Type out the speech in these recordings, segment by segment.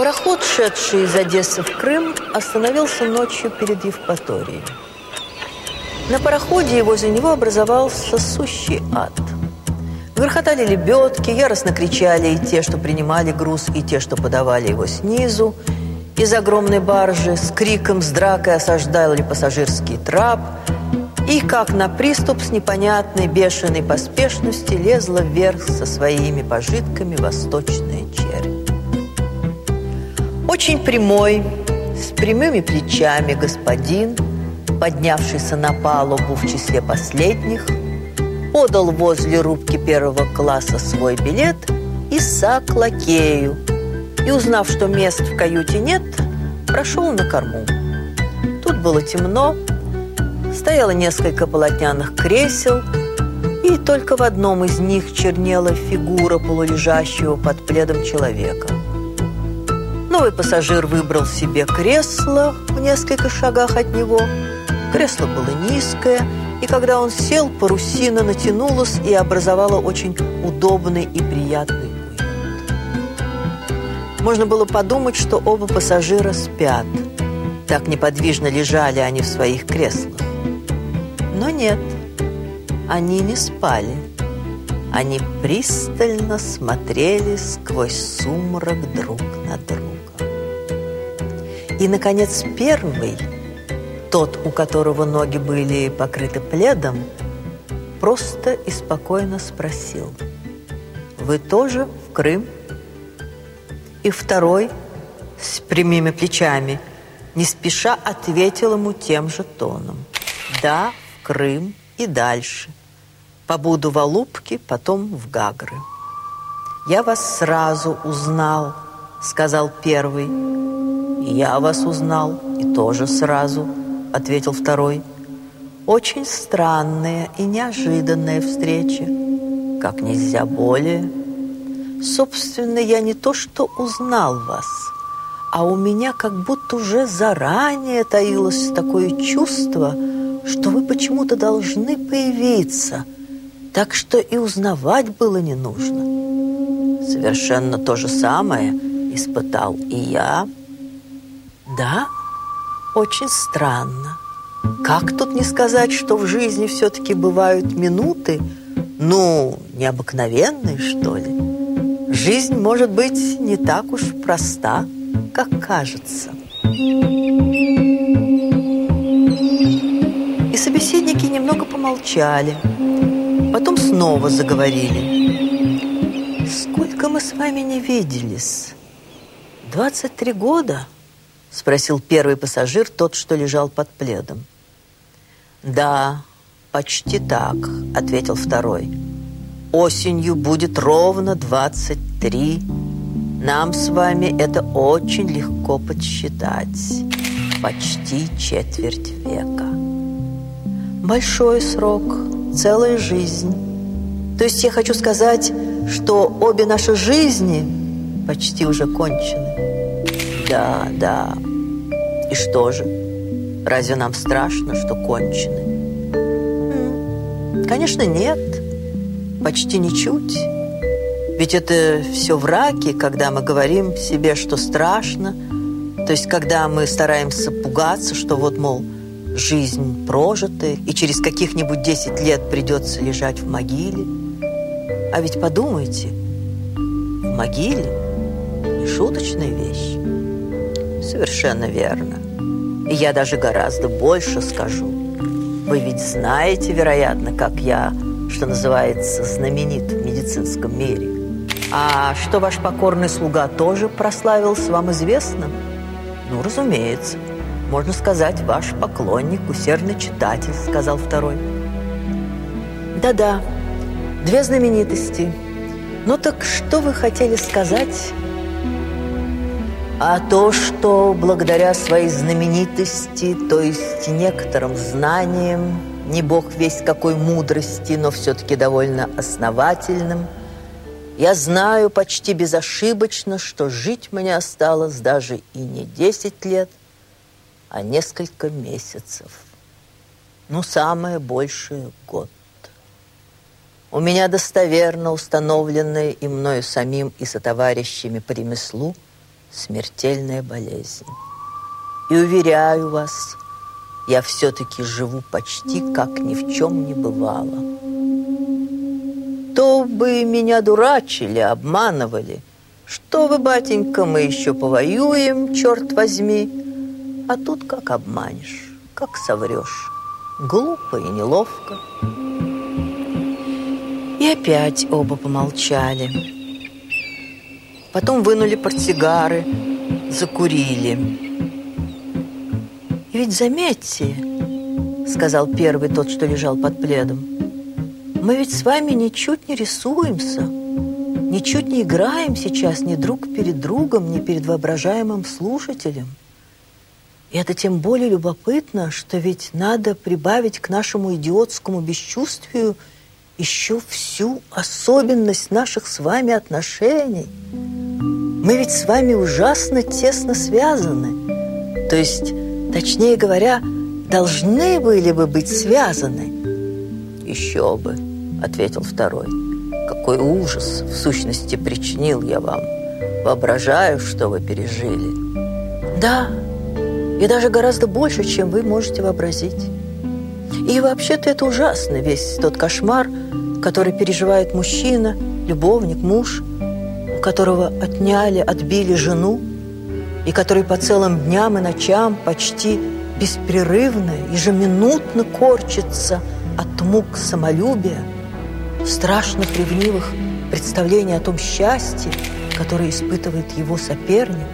Пароход, шедший из Одессы в Крым, остановился ночью перед Евпаторией. На пароходе и возле него образовался сущий ад. Грохотали лебедки, яростно кричали и те, что принимали груз, и те, что подавали его снизу. Из огромной баржи с криком, с дракой осаждали пассажирский трап. И, как на приступ с непонятной бешеной поспешностью, лезла вверх со своими пожитками восточная чернь. Очень прямой, с прямыми плечами господин, поднявшийся на палубу в числе последних, подал возле рубки первого класса свой билет и сак лакею, и, узнав, что мест в каюте нет, прошел на корму. Тут было темно, стояло несколько полотняных кресел, и только в одном из них чернела фигура полулежащего под пледом человека – Новый пассажир выбрал себе кресло в несколько шагах от него. Кресло было низкое, и когда он сел, парусина натянулась и образовала очень удобный и приятный уют. Можно было подумать, что оба пассажира спят. Так неподвижно лежали они в своих креслах. Но нет, они не спали. Они пристально смотрели сквозь сумрак друг на друга. И, наконец, первый, тот, у которого ноги были покрыты пледом, просто и спокойно спросил, «Вы тоже в Крым?» И второй, с прямыми плечами, не спеша ответил ему тем же тоном, «Да, в Крым и дальше. Побуду в Алупке, потом в Гагры». «Я вас сразу узнал», — сказал первый, «Я вас узнал, и тоже сразу», — ответил второй. «Очень странная и неожиданная встреча, как нельзя более. Собственно, я не то что узнал вас, а у меня как будто уже заранее таилось такое чувство, что вы почему-то должны появиться, так что и узнавать было не нужно. Совершенно то же самое испытал и я – да, очень странно. Как тут не сказать, что в жизни все-таки бывают минуты, ну, необыкновенные, что ли? Жизнь может быть не так уж проста, как кажется. И собеседники немного помолчали, потом снова заговорили. Сколько мы с вами не виделись? 23 года? — спросил первый пассажир, тот, что лежал под пледом. «Да, почти так», — ответил второй. «Осенью будет ровно двадцать три. Нам с вами это очень легко подсчитать. Почти четверть века. Большой срок, целая жизнь. То есть я хочу сказать, что обе наши жизни почти уже кончены. Да, да. И что же? Разве нам страшно, что кончены? Конечно, нет. Почти ничуть. Ведь это все враки, когда мы говорим себе, что страшно. То есть, когда мы стараемся пугаться, что вот, мол, жизнь прожита, и через каких-нибудь 10 лет придется лежать в могиле. А ведь подумайте, в могиле не шуточная вещь. Совершенно верно. И я даже гораздо больше скажу. Вы ведь знаете, вероятно, как я, что называется, знаменит в медицинском мире. А что ваш покорный слуга тоже прославился, вам известно? Ну, разумеется. Можно сказать, ваш поклонник, усердный читатель, сказал второй. Да-да, две знаменитости. Ну так что вы хотели сказать а то, что благодаря своей знаменитости, то есть некоторым знаниям, не бог весь какой мудрости, но все-таки довольно основательным, я знаю почти безошибочно, что жить мне осталось даже и не 10 лет, а несколько месяцев. Ну, самое большее – год. У меня достоверно установленное и мною самим и сотоварищами по ремеслу – смертельная болезнь. И уверяю вас, я все-таки живу почти как ни в чем не бывало. То бы меня дурачили, обманывали. Что вы, батенька, мы еще повоюем, черт возьми. А тут как обманешь, как соврешь. Глупо и неловко. И опять оба помолчали. Потом вынули портсигары, закурили. И ведь заметьте, сказал первый тот, что лежал под пледом, мы ведь с вами ничуть не рисуемся, ничуть не играем сейчас ни друг перед другом, ни перед воображаемым слушателем. И это тем более любопытно, что ведь надо прибавить к нашему идиотскому бесчувствию – еще всю особенность наших с вами отношений. Мы ведь с вами ужасно тесно связаны. То есть, точнее говоря, должны были бы быть связаны. Еще бы, ответил второй. Какой ужас, в сущности, причинил я вам. Воображаю, что вы пережили. Да, и даже гораздо больше, чем вы можете вообразить. И вообще-то это ужасно, весь тот кошмар, который переживает мужчина, любовник, муж, которого отняли, отбили жену, и который по целым дням и ночам почти беспрерывно, ежеминутно корчится от мук самолюбия, страшно ревнивых представлений о том счастье, которое испытывает его соперник.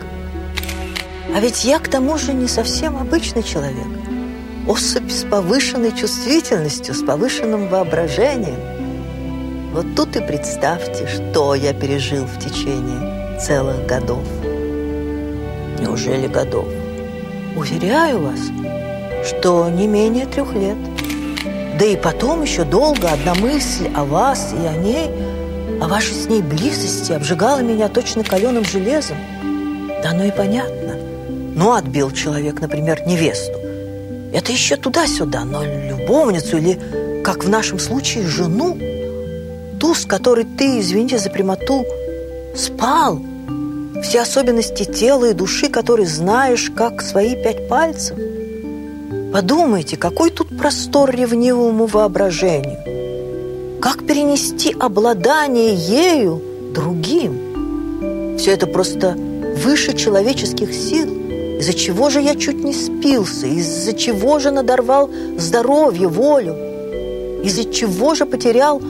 А ведь я, к тому же, не совсем обычный человек – особь с повышенной чувствительностью, с повышенным воображением. Вот тут и представьте, что я пережил в течение целых годов. Неужели годов? Уверяю вас, что не менее трех лет. Да и потом еще долго одна мысль о вас и о ней, о вашей с ней близости обжигала меня точно каленым железом. Да ну и понятно. Ну, отбил человек, например, невесту. Это еще туда-сюда, но любовницу или, как в нашем случае, жену, ту, с которой ты, извините за прямоту, спал, все особенности тела и души, которые знаешь, как свои пять пальцев. Подумайте, какой тут простор ревнивому воображению. Как перенести обладание ею другим? Все это просто выше человеческих сил – из-за чего же я чуть не спился? Из-за чего же надорвал здоровье, волю? Из-за чего же потерял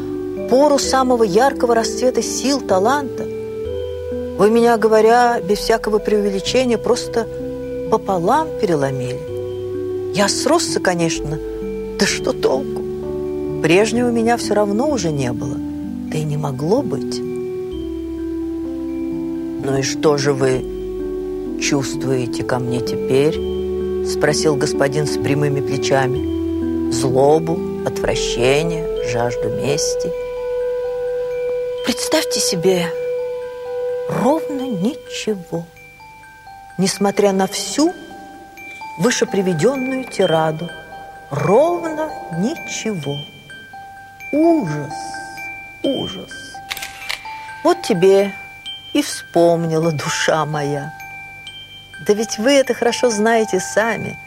пору самого яркого расцвета сил, таланта? Вы меня, говоря, без всякого преувеличения, просто пополам переломили. Я сросся, конечно, да что толку? Прежнего меня все равно уже не было, да и не могло быть. Ну и что же вы чувствуете ко мне теперь?» Спросил господин с прямыми плечами. «Злобу, отвращение, жажду мести?» Представьте себе, ровно ничего. Несмотря на всю вышеприведенную тираду, ровно ничего. Ужас, ужас. Вот тебе и вспомнила душа моя. Да ведь вы это хорошо знаете сами.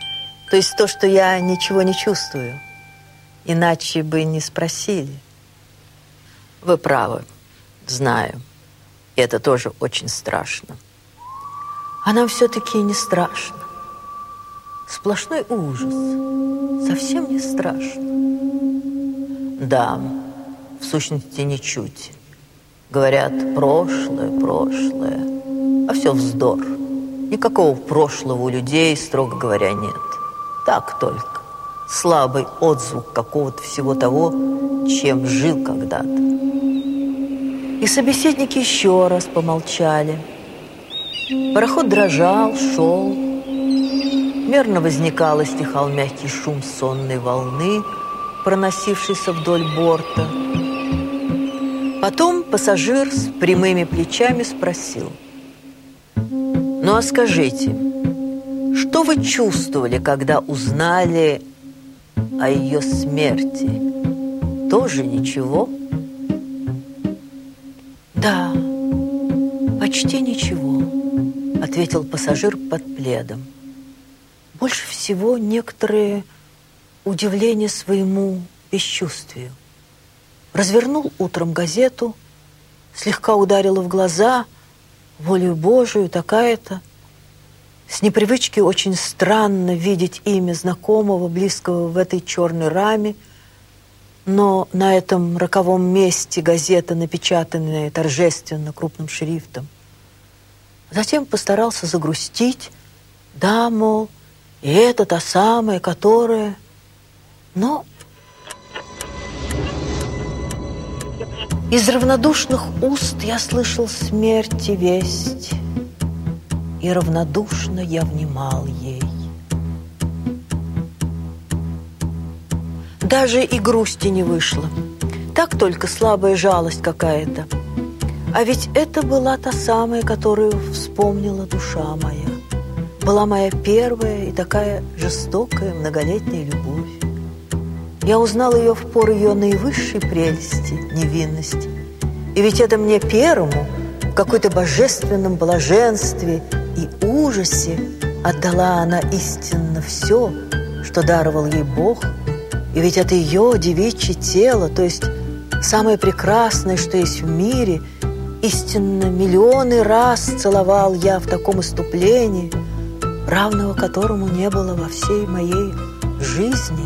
То есть то, что я ничего не чувствую. Иначе бы не спросили. Вы правы, знаю. И это тоже очень страшно. А нам все-таки не страшно. Сплошной ужас. Совсем не страшно. Да, в сущности, ничуть. Говорят, прошлое, прошлое. А все вздор. Никакого прошлого у людей, строго говоря, нет. Так только. Слабый отзвук какого-то всего того, чем жил когда-то. И собеседники еще раз помолчали. Пароход дрожал, шел. Мерно возникал и стихал мягкий шум сонной волны, проносившийся вдоль борта. Потом пассажир с прямыми плечами спросил – ну а скажите, что вы чувствовали, когда узнали о ее смерти? Тоже ничего? Да, почти ничего. ответил пассажир под пледом. Больше всего некоторые удивление своему бесчувствию. Развернул утром газету, слегка ударила в глаза, волею Божию такая-то. С непривычки очень странно видеть имя знакомого, близкого в этой черной раме, но на этом роковом месте газета, напечатанная торжественно крупным шрифтом. Затем постарался загрустить. Да, мол, и это та самая, которая... Но из равнодушных уст я слышал смерти весть, и равнодушно я внимал ей. Даже и грусти не вышло. Так только слабая жалость какая-то. А ведь это была та самая, которую вспомнила душа моя. Была моя первая и такая жестокая многолетняя любовь. Я узнал ее в пору ее наивысшей прелести, невинности. И ведь это мне первому в какой-то божественном блаженстве и ужасе отдала она истинно все, что даровал ей Бог – и ведь это ее девичье тело, то есть самое прекрасное, что есть в мире, истинно миллионы раз целовал я в таком иступлении, равного которому не было во всей моей жизни.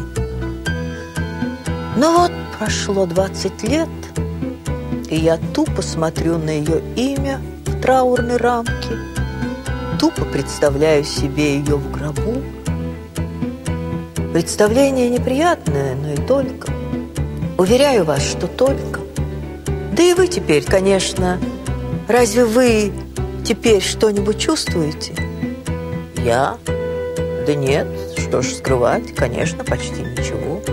Но вот прошло 20 лет, и я тупо смотрю на ее имя в траурной рамке, тупо представляю себе ее в гробу, Представление неприятное, но и только. Уверяю вас, что только. Да и вы теперь, конечно, разве вы теперь что-нибудь чувствуете? Я? Да нет, что ж скрывать, конечно, почти ничего.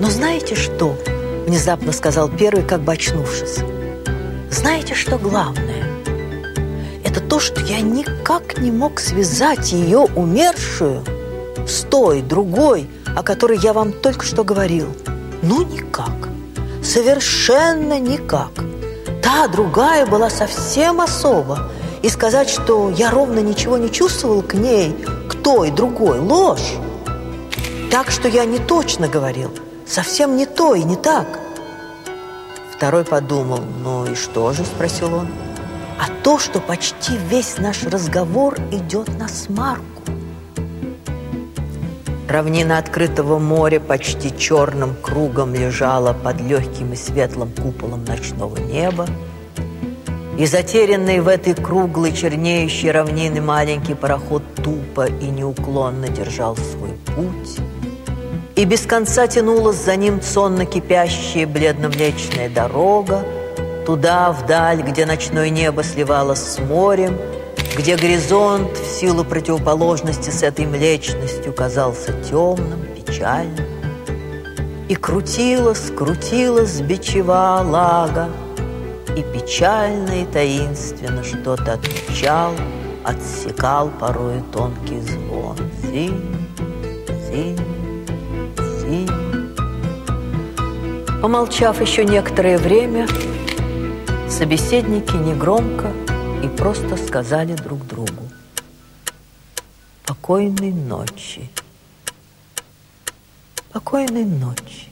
Но знаете что? Внезапно сказал первый, как бы очнувшись. Знаете, что главное? Это то, что я никак не мог связать ее умершую с той, другой, о которой я вам только что говорил? Ну, никак. Совершенно никак. Та другая была совсем особо. И сказать, что я ровно ничего не чувствовал к ней, к той, другой, ложь. Так что я не точно говорил. Совсем не то и не так. Второй подумал, ну и что же, спросил он. А то, что почти весь наш разговор идет на смарку. Равнина открытого моря почти черным кругом лежала под легким и светлым куполом ночного неба. И затерянный в этой круглой чернеющей равнины маленький пароход тупо и неуклонно держал свой путь. И без конца тянулась за ним сонно кипящая бледно-млечная дорога, туда, вдаль, где ночное небо сливалось с морем – где горизонт в силу противоположности с этой млечностью казался темным, печальным. И крутилась, крутилась бичева лага, и печально и таинственно что-то отвечал, отсекал порой тонкий звон. Зинь, зинь, зинь. Помолчав еще некоторое время, собеседники негромко и просто сказали друг другу «Покойной ночи». «Покойной ночи».